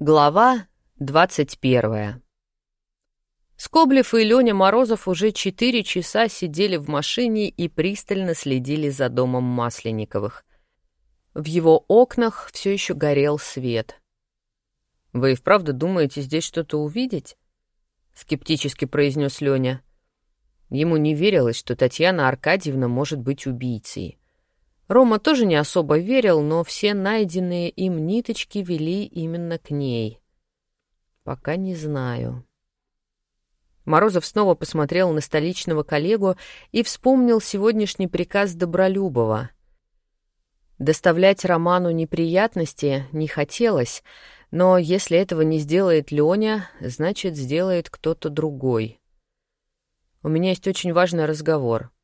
Глава двадцать первая. Скоблев и Леня Морозов уже четыре часа сидели в машине и пристально следили за домом Масленниковых. В его окнах все еще горел свет. «Вы и вправду думаете здесь что-то увидеть?» — скептически произнес Леня. Ему не верилось, что Татьяна Аркадьевна может быть убийцей. Рома тоже не особо верил, но все найденные им ниточки вели именно к ней. Пока не знаю. Морозов снова посмотрел на столичного коллегу и вспомнил сегодняшний приказ Добролюбова. Доставлять Роману неприятности не хотелось, но если этого не сделает Лёня, значит, сделает кто-то другой. У меня есть очень важный разговор ——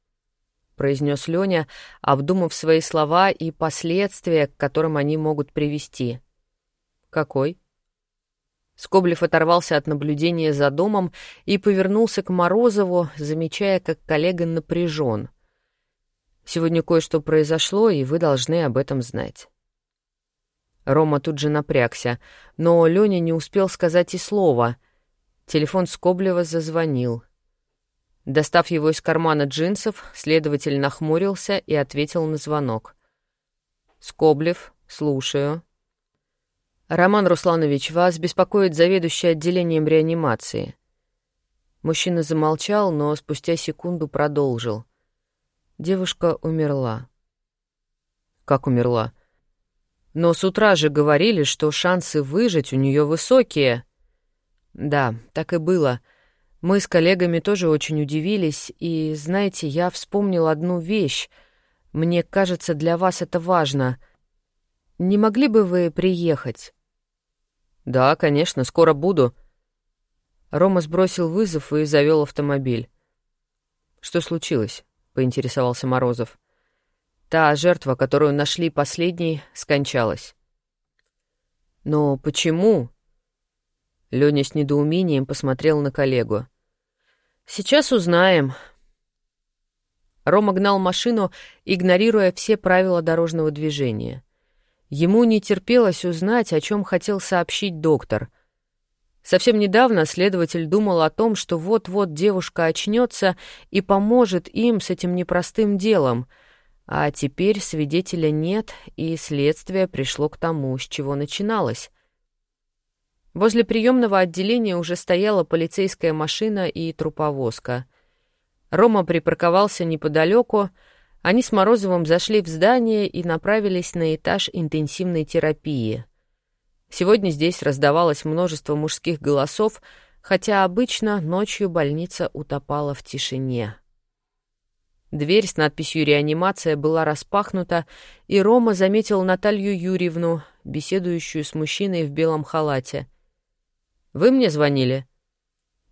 произнес Лёня, обдумав свои слова и последствия, к которым они могут привести. «Какой?» Скоблев оторвался от наблюдения за домом и повернулся к Морозову, замечая, как коллега напряжен. «Сегодня кое-что произошло, и вы должны об этом знать». Рома тут же напрягся, но Лёня не успел сказать и слова. Телефон Скоблева зазвонил — Достав его из кармана джинсов, следователь нахмурился и ответил на звонок. «Скоблев, слушаю». «Роман Русланович, вас беспокоит заведующий отделением реанимации». Мужчина замолчал, но спустя секунду продолжил. Девушка умерла. «Как умерла?» «Но с утра же говорили, что шансы выжить у нее высокие». «Да, так и было». Мы с коллегами тоже очень удивились, и, знаете, я вспомнил одну вещь. Мне кажется, для вас это важно. Не могли бы вы приехать? Да, конечно, скоро буду. Рома сбросил вызов и завел автомобиль. Что случилось? поинтересовался Морозов. Та жертва, которую нашли последней, скончалась. Но почему? Лёня с недоумением посмотрел на коллегу. Сейчас узнаем. Рома гнал машину, игнорируя все правила дорожного движения. Ему не терпелось узнать, о чем хотел сообщить доктор. Совсем недавно следователь думал о том, что вот-вот девушка очнется и поможет им с этим непростым делом, а теперь свидетеля нет, и следствие пришло к тому, с чего начиналось. Возле приемного отделения уже стояла полицейская машина и труповозка. Рома припарковался неподалеку. Они с Морозовым зашли в здание и направились на этаж интенсивной терапии. Сегодня здесь раздавалось множество мужских голосов, хотя обычно ночью больница утопала в тишине. Дверь с надписью «Реанимация» была распахнута, и Рома заметил Наталью Юрьевну, беседующую с мужчиной в белом халате — вы мне звонили?»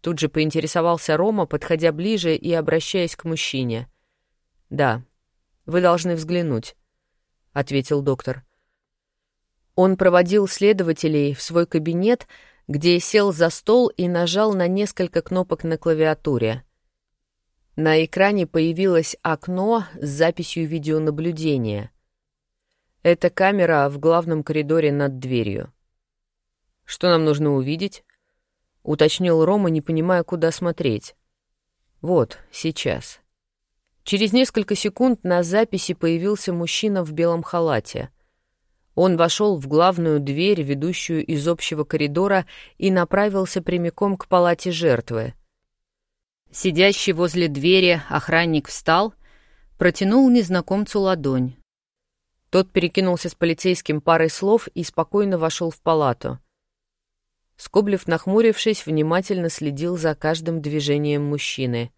Тут же поинтересовался Рома, подходя ближе и обращаясь к мужчине. «Да, вы должны взглянуть», — ответил доктор. Он проводил следователей в свой кабинет, где сел за стол и нажал на несколько кнопок на клавиатуре. На экране появилось окно с записью видеонаблюдения. Это камера в главном коридоре над дверью. «Что нам нужно увидеть?» — уточнил Рома, не понимая, куда смотреть. «Вот, сейчас». Через несколько секунд на записи появился мужчина в белом халате. Он вошел в главную дверь, ведущую из общего коридора, и направился прямиком к палате жертвы. Сидящий возле двери охранник встал, протянул незнакомцу ладонь. Тот перекинулся с полицейским парой слов и спокойно вошел в палату — Скоблев, нахмурившись, внимательно следил за каждым движением мужчины.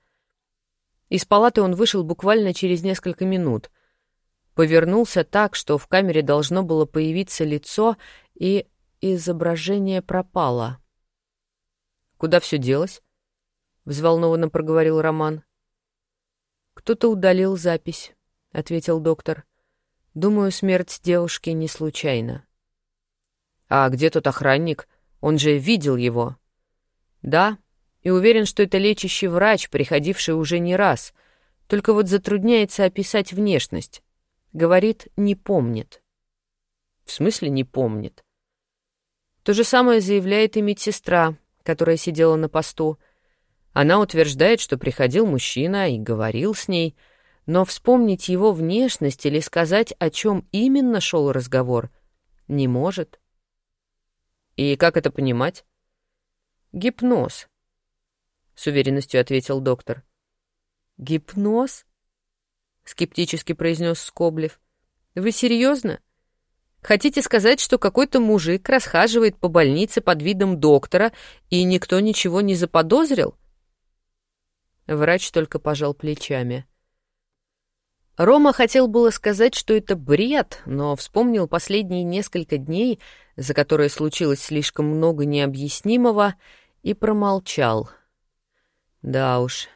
Из палаты он вышел буквально через несколько минут. Повернулся так, что в камере должно было появиться лицо, и изображение пропало. «Куда все делось?» — взволнованно проговорил Роман. «Кто-то удалил запись», — ответил доктор. «Думаю, смерть девушки не случайна». «А где тот охранник?» Он же видел его. Да, и уверен, что это лечащий врач, приходивший уже не раз. Только вот затрудняется описать внешность. Говорит, не помнит. В смысле не помнит? То же самое заявляет и медсестра, которая сидела на посту. Она утверждает, что приходил мужчина и говорил с ней, но вспомнить его внешность или сказать, о чем именно шел разговор, не может. И как это понимать? Гипноз, с уверенностью ответил доктор. Гипноз? скептически произнес Скоблев. Вы серьезно? Хотите сказать, что какой-то мужик расхаживает по больнице под видом доктора, и никто ничего не заподозрил? Врач только пожал плечами. Рома хотел было сказать, что это бред, но вспомнил последние несколько дней, за которые случилось слишком много необъяснимого, и промолчал. Да уж,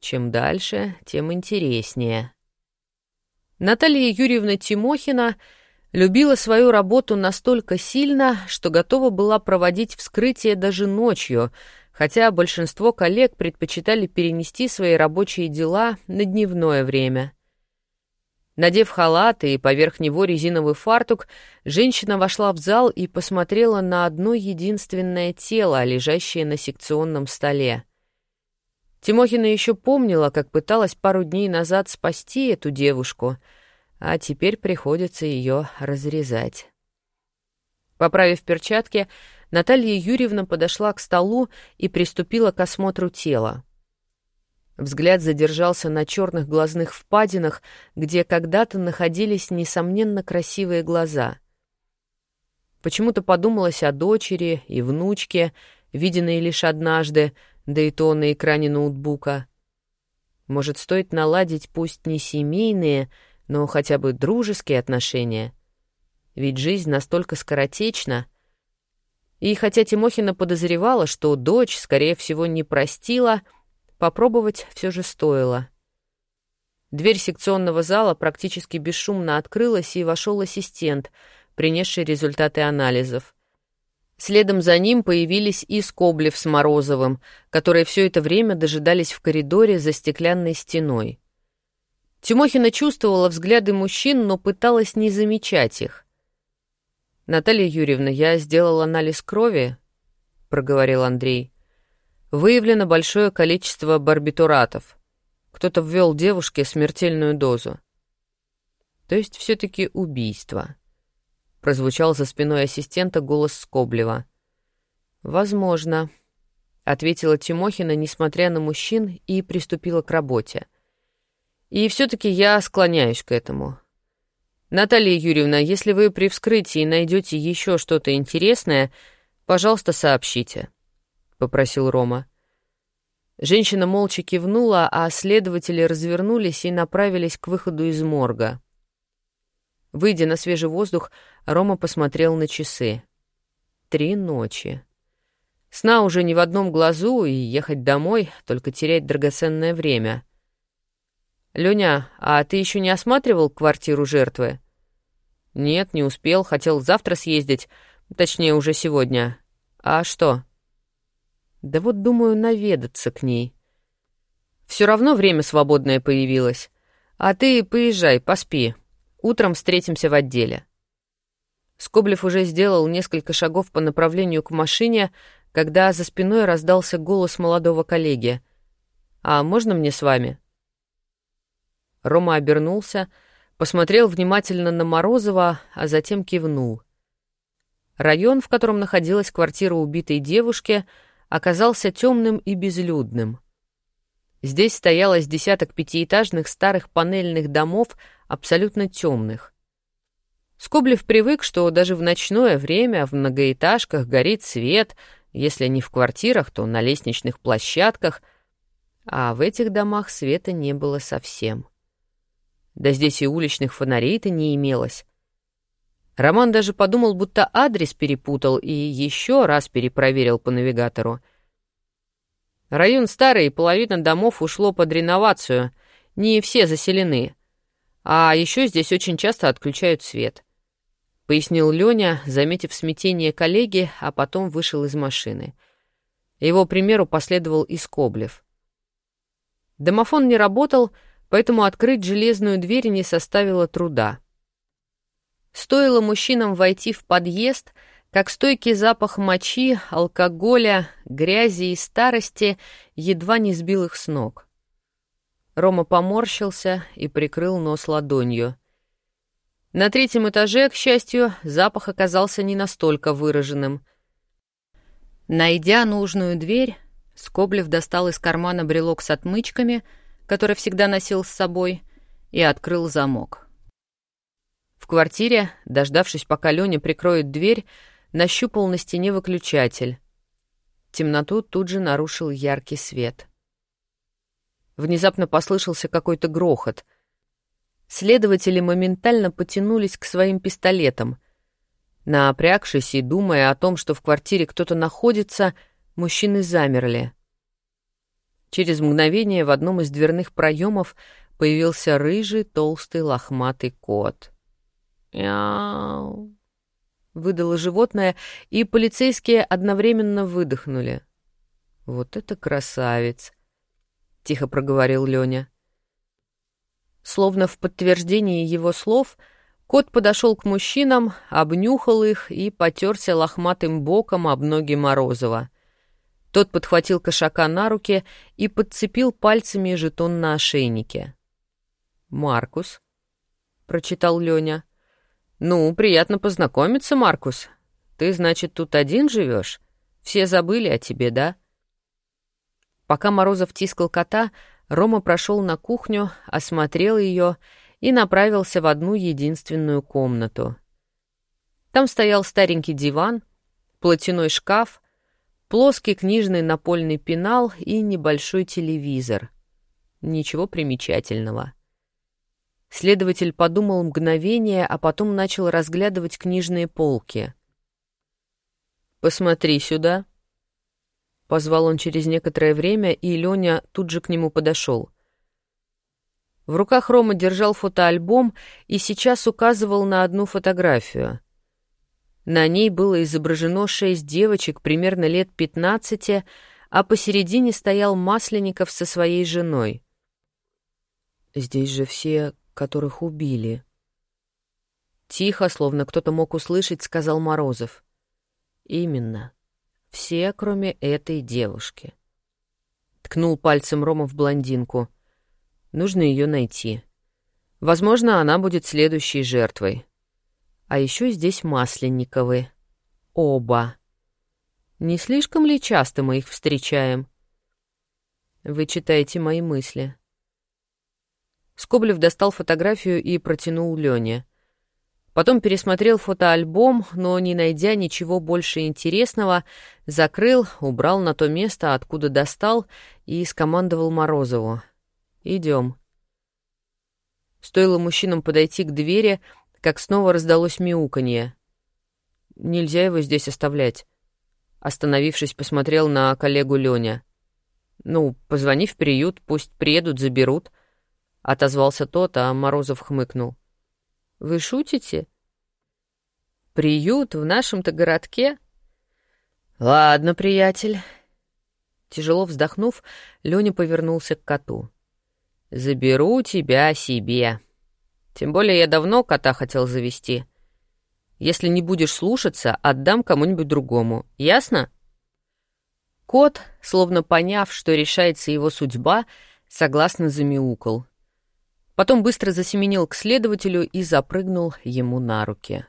чем дальше, тем интереснее. Наталья Юрьевна Тимохина любила свою работу настолько сильно, что готова была проводить вскрытие даже ночью, хотя большинство коллег предпочитали перенести свои рабочие дела на дневное время. Надев халат и поверх него резиновый фартук, женщина вошла в зал и посмотрела на одно единственное тело, лежащее на секционном столе. Тимохина еще помнила, как пыталась пару дней назад спасти эту девушку, а теперь приходится ее разрезать. Поправив перчатки, Наталья Юрьевна подошла к столу и приступила к осмотру тела. Взгляд задержался на черных глазных впадинах, где когда-то находились несомненно красивые глаза. Почему-то подумалось о дочери и внучке, виденной лишь однажды, да и то на экране ноутбука. Может, стоит наладить пусть не семейные, но хотя бы дружеские отношения? Ведь жизнь настолько скоротечна. И хотя Тимохина подозревала, что дочь, скорее всего, не простила, попробовать все же стоило. Дверь секционного зала практически бесшумно открылась, и вошел ассистент, принесший результаты анализов. Следом за ним появились и Скоблев с Морозовым, которые все это время дожидались в коридоре за стеклянной стеной. Тимохина чувствовала взгляды мужчин, но пыталась не замечать их. «Наталья Юрьевна, я сделал анализ крови», — проговорил Андрей. «Выявлено большое количество барбитуратов. Кто-то ввел девушке смертельную дозу». «То есть все-таки убийство», прозвучал за спиной ассистента голос Скоблева. «Возможно», — ответила Тимохина, несмотря на мужчин, и приступила к работе. «И все-таки я склоняюсь к этому. Наталья Юрьевна, если вы при вскрытии найдете еще что-то интересное, пожалуйста, сообщите», — попросил Рома. Женщина молча кивнула, а следователи развернулись и направились к выходу из морга. Выйдя на свежий воздух, Рома посмотрел на часы. Три ночи. Сна уже не в одном глазу, и ехать домой, только терять драгоценное время. «Лёня, а ты еще не осматривал квартиру жертвы?» «Нет, не успел, хотел завтра съездить, точнее, уже сегодня. А что?» «Да вот думаю наведаться к ней. Все равно время свободное появилось. А ты поезжай, поспи, Утром встретимся в отделе». Скоблев уже сделал несколько шагов по направлению к машине, когда за спиной раздался голос молодого коллеги. «А можно мне с вами?» Рома обернулся, посмотрел внимательно на Морозова, а затем кивнул. Район, в котором находилась квартира убитой девушки, оказался темным и безлюдным. Здесь стоялось десяток пятиэтажных старых панельных домов, абсолютно темных. Скоблев привык, что даже в ночное время в многоэтажках горит свет, если не в квартирах, то на лестничных площадках, а в этих домах света не было совсем. Да здесь и уличных фонарей-то не имелось. Роман даже подумал, будто адрес перепутал и еще раз перепроверил по навигатору — Район старый, половина домов ушло под реновацию, не все заселены. А еще здесь очень часто отключают свет. Пояснил Леня, заметив смятение коллеги, а потом вышел из машины. Его примеру последовал и Скоблев. Домофон не работал, поэтому открыть железную дверь не составило труда. Стоило мужчинам войти в подъезд — как стойкий запах мочи, алкоголя, грязи и старости едва не сбил их с ног. Рома поморщился и прикрыл нос ладонью. На третьем этаже, к счастью, запах оказался не настолько выраженным. Найдя нужную дверь, Скоблев достал из кармана брелок с отмычками, который всегда носил с собой, и открыл замок. В квартире, дождавшись, пока Лёня прикроет дверь, нащупал на стене выключатель. Темноту тут же нарушил яркий свет. Внезапно послышался какой-то грохот. Следователи моментально потянулись к своим пистолетам. Наопрягшись и думая о том, что в квартире кто-то находится, мужчины замерли. Через мгновение в одном из дверных проемов появился рыжий, толстый, лохматый кот. «Мяу!» — выдало животное, и полицейские одновременно выдохнули. «Вот это красавец!» — тихо проговорил Лёня. Словно в подтверждение его слов, кот подошел к мужчинам, обнюхал их и потерся лохматым боком об ноги Морозова. Тот подхватил кошака на руки и подцепил пальцами жетон на ошейнике. «Маркус», — прочитал Лёня. «Ну, приятно познакомиться, Маркус. Ты, значит, тут один живешь? Все забыли о тебе, да?» Пока Морозов тискал кота, Рома прошел на кухню, осмотрел ее и направился в одну единственную комнату. Там стоял старенький диван, платяной шкаф, плоский книжный напольный пенал и небольшой телевизор. Ничего примечательного. Следователь подумал мгновение, а потом начал разглядывать книжные полки. «Посмотри сюда», Позвал он через некоторое время, и Леня тут же к нему подошел. В руках Рома держал фотоальбом и сейчас указывал на одну фотографию. На ней было изображено шесть девочек примерно лет пятнадцати, а посередине стоял Масленников со своей женой. «Здесь же все, которых убили». Тихо, словно кто-то мог услышать, сказал Морозов. «Именно. Все, кроме этой девушки. Ткнул пальцем Рома в блондинку. Нужно ее найти. Возможно, она будет следующей жертвой. А еще здесь Масленниковы. Оба. Не слишком ли часто мы их встречаем? Вы читаете мои мысли. Скоблев достал фотографию и протянул Лене. Потом пересмотрел фотоальбом, но, не найдя ничего больше интересного, закрыл, убрал на то место, откуда достал, и скомандовал Морозову. «Идем». Стоило мужчинам подойти к двери, как снова раздалось мяуканье. «Нельзя его здесь оставлять». Остановившись, посмотрел на коллегу Лёня. «Ну, позвони в приют, пусть приедут, заберут», — отозвался тот, а Морозов хмыкнул. Вы шутите? Приют в нашем-то городке? Ладно, приятель. Тяжело вздохнув, Лёня повернулся к коту. Заберу тебя себе. Тем более я давно кота хотел завести. Если не будешь слушаться, отдам кому-нибудь другому. Ясно? Кот, словно поняв, что решается его судьба, согласно замяукал. Потом быстро засеменил к следователю и запрыгнул ему на руки.